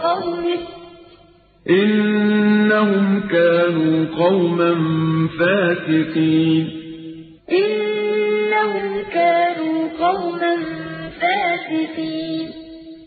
وَقَوْمِهِ ۚ إِنَّهُمْ كَانُوا قَوْمًا فَاسِقِينَ. إِنَّهُمْ كَانُوا قَوْمًا فَاسِقِينَ.